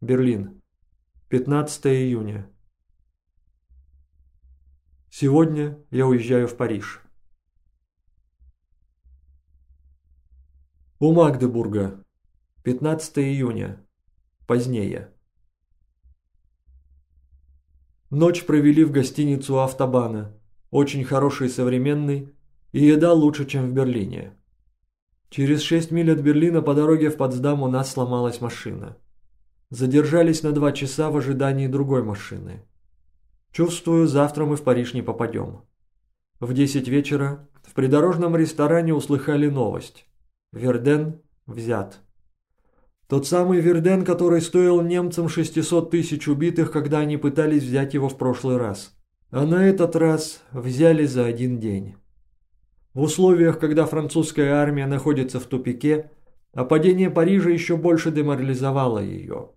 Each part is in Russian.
Берлин. 15 июня. Сегодня я уезжаю в Париж. У Магдебурга. 15 июня. Позднее. Ночь провели в гостиницу Автобана. Очень хороший и современный, и еда лучше, чем в Берлине. Через шесть миль от Берлина по дороге в Потсдам у нас сломалась машина. Задержались на два часа в ожидании другой машины. Чувствую, завтра мы в Париж не попадем. В десять вечера в придорожном ресторане услыхали новость. Верден взят. Тот самый Верден, который стоил немцам 600 тысяч убитых, когда они пытались взять его в прошлый раз. А на этот раз взяли за один день. В условиях, когда французская армия находится в тупике, а падение Парижа еще больше деморализовало ее.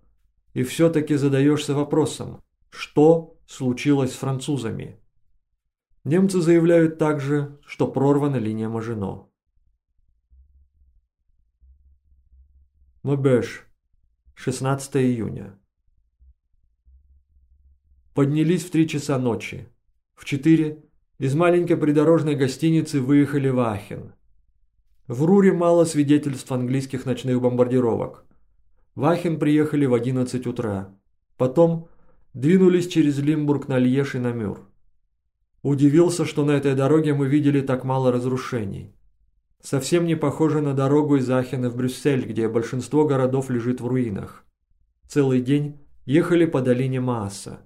И все-таки задаешься вопросом, что случилось с французами? Немцы заявляют также, что прорвана линия Мажино. Мобеш, 16 июня. Поднялись в три часа ночи. В четыре из маленькой придорожной гостиницы выехали в Ахен. В Руре мало свидетельств английских ночных бомбардировок. В приехали в 11 утра. Потом двинулись через Лимбург на Льеж и на Мюр. Удивился, что на этой дороге мы видели так мало разрушений. Совсем не похоже на дорогу из Ахена в Брюссель, где большинство городов лежит в руинах. Целый день ехали по долине Мааса.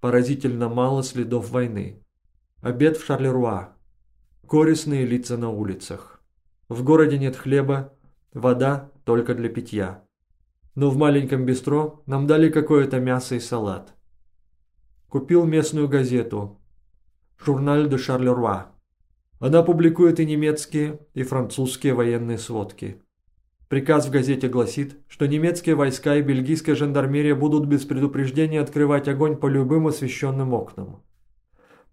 Поразительно мало следов войны. Обед в Шарлеруа. Корисные лица на улицах. В городе нет хлеба, вода только для питья. Но в маленьком бистро нам дали какое-то мясо и салат. Купил местную газету «Журналь де Шарлеруа». Она публикует и немецкие, и французские военные сводки. Приказ в газете гласит, что немецкие войска и бельгийская жандармерия будут без предупреждения открывать огонь по любым освещенным окнам.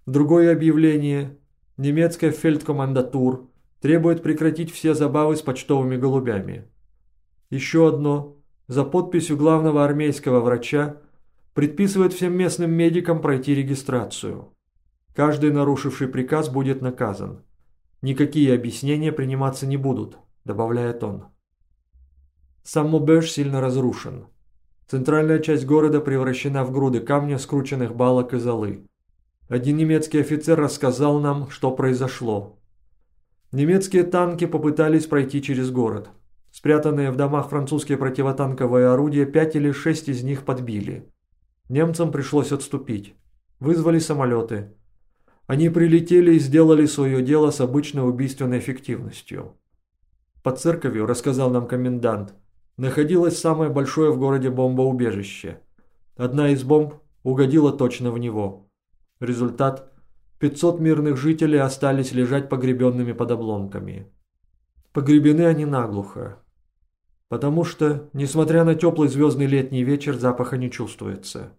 Другое объявление. Немецкая фельдкомандатур требует прекратить все забавы с почтовыми голубями. Еще одно. За подписью главного армейского врача предписывает всем местным медикам пройти регистрацию. Каждый нарушивший приказ будет наказан. Никакие объяснения приниматься не будут, добавляет он. Сам Мобеш сильно разрушен. Центральная часть города превращена в груды камня, скрученных балок и золы. Один немецкий офицер рассказал нам, что произошло. Немецкие танки попытались пройти через город. Спрятанные в домах французские противотанковые орудия, пять или шесть из них подбили. Немцам пришлось отступить. Вызвали самолеты. Они прилетели и сделали свое дело с обычной убийственной эффективностью. Под церковью, рассказал нам комендант, находилось самое большое в городе бомбоубежище. Одна из бомб угодила точно в него. Результат – 500 мирных жителей остались лежать погребенными под обломками. Погребены они наглухо. Потому что, несмотря на теплый звездный летний вечер, запаха не чувствуется.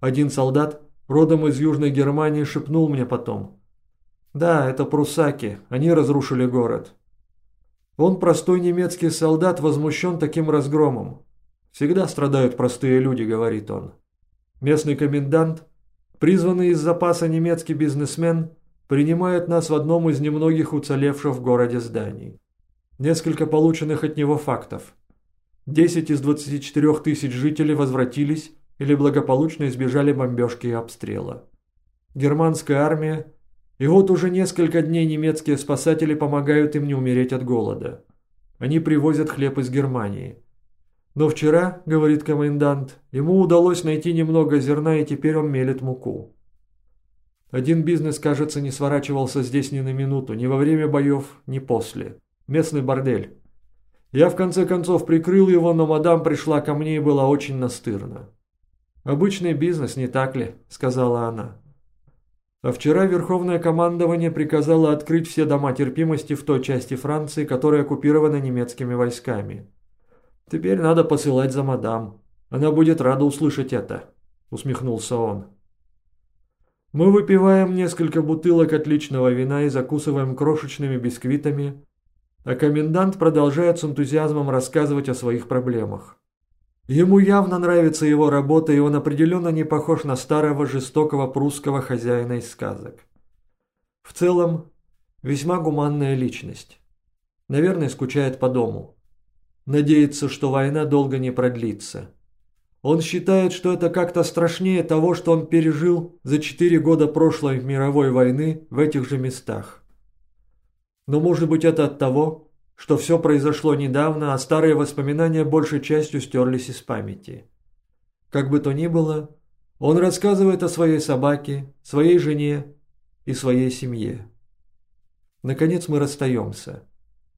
Один солдат, родом из Южной Германии, шепнул мне потом. «Да, это прусаки, они разрушили город». Он, простой немецкий солдат, возмущен таким разгромом. «Всегда страдают простые люди», — говорит он. Местный комендант Призванный из запаса немецкий бизнесмен принимает нас в одном из немногих уцелевших в городе зданий. Несколько полученных от него фактов. 10 из 24 тысяч жителей возвратились или благополучно избежали бомбежки и обстрела. Германская армия, и вот уже несколько дней немецкие спасатели помогают им не умереть от голода. Они привозят хлеб из Германии. Но вчера, говорит комендант, ему удалось найти немного зерна, и теперь он мелет муку. Один бизнес, кажется, не сворачивался здесь ни на минуту, ни во время боев, ни после. Местный бордель. Я в конце концов прикрыл его, но мадам пришла ко мне и была очень настырна. «Обычный бизнес, не так ли?» – сказала она. А вчера Верховное командование приказало открыть все дома терпимости в той части Франции, которая оккупирована немецкими войсками. «Теперь надо посылать за мадам. Она будет рада услышать это», — усмехнулся он. Мы выпиваем несколько бутылок отличного вина и закусываем крошечными бисквитами, а комендант продолжает с энтузиазмом рассказывать о своих проблемах. Ему явно нравится его работа, и он определенно не похож на старого жестокого прусского хозяина из сказок. В целом, весьма гуманная личность. Наверное, скучает по дому. Надеется, что война долго не продлится. Он считает, что это как-то страшнее того, что он пережил за четыре года прошлой мировой войны в этих же местах. Но может быть это от того, что все произошло недавно, а старые воспоминания большей частью стерлись из памяти. Как бы то ни было, он рассказывает о своей собаке, своей жене и своей семье. Наконец мы расстаемся.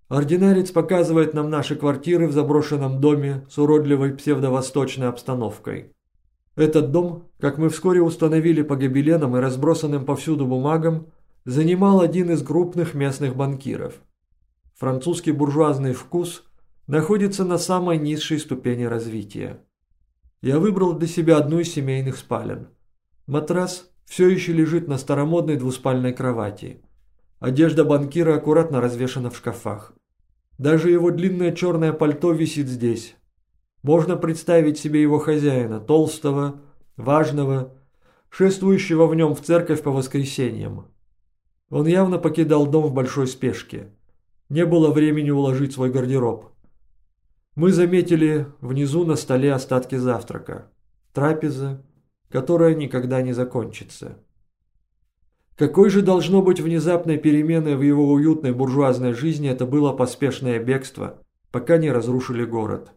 Ординарец показывает нам наши квартиры в заброшенном доме с уродливой псевдовосточной обстановкой. Этот дом, как мы вскоре установили по гобеленам и разбросанным повсюду бумагам, занимал один из крупных местных банкиров. Французский буржуазный вкус находится на самой низшей ступени развития. Я выбрал для себя одну из семейных спален. Матрас все еще лежит на старомодной двуспальной кровати. Одежда банкира аккуратно развешана в шкафах. Даже его длинное черное пальто висит здесь. Можно представить себе его хозяина, толстого, важного, шествующего в нем в церковь по воскресеньям. Он явно покидал дом в большой спешке. Не было времени уложить свой гардероб. Мы заметили внизу на столе остатки завтрака. Трапеза, которая никогда не закончится. Какой же должно быть внезапной переменой в его уютной буржуазной жизни это было поспешное бегство, пока не разрушили город.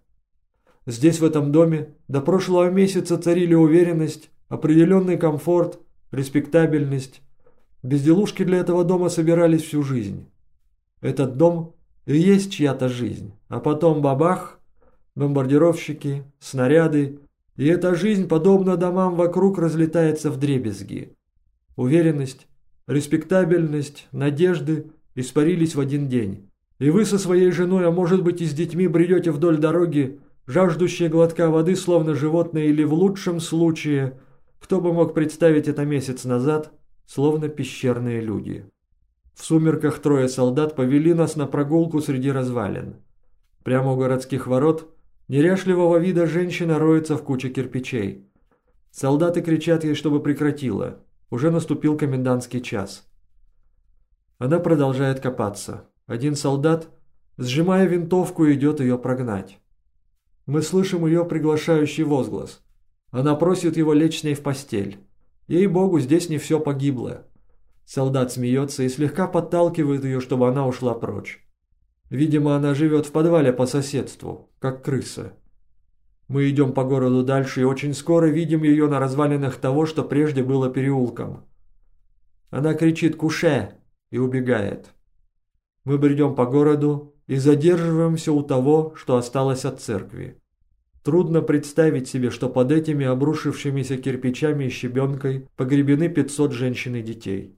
Здесь, в этом доме, до прошлого месяца царили уверенность, определенный комфорт, респектабельность. Безделушки для этого дома собирались всю жизнь. Этот дом и есть чья-то жизнь, а потом бабах, бомбардировщики, снаряды, и эта жизнь, подобно домам вокруг, разлетается в дребезги. Уверенность, респектабельность, надежды испарились в один день. И вы со своей женой, а может быть и с детьми, бредете вдоль дороги, жаждущие глотка воды, словно животные, или в лучшем случае, кто бы мог представить это месяц назад, словно пещерные люди. В сумерках трое солдат повели нас на прогулку среди развалин. Прямо у городских ворот неряшливого вида женщина роется в куче кирпичей. Солдаты кричат ей, чтобы прекратила. Уже наступил комендантский час. Она продолжает копаться. Один солдат, сжимая винтовку, идет ее прогнать. Мы слышим ее приглашающий возглас. Она просит его лечь с ней в постель. Ей-богу, здесь не все погибло. Солдат смеется и слегка подталкивает ее, чтобы она ушла прочь. Видимо, она живет в подвале по соседству, как крыса. Мы идем по городу дальше и очень скоро видим ее на развалинах того, что прежде было переулком. Она кричит «Куше!» и убегает. Мы бредем по городу и задерживаемся у того, что осталось от церкви. Трудно представить себе, что под этими обрушившимися кирпичами и щебенкой погребены 500 женщин и детей.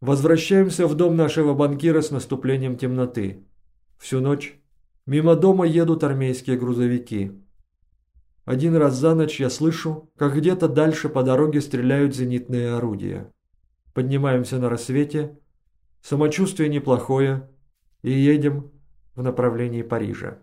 Возвращаемся в дом нашего банкира с наступлением темноты. Всю ночь Мимо дома едут армейские грузовики. Один раз за ночь я слышу, как где-то дальше по дороге стреляют зенитные орудия. Поднимаемся на рассвете, самочувствие неплохое и едем в направлении Парижа.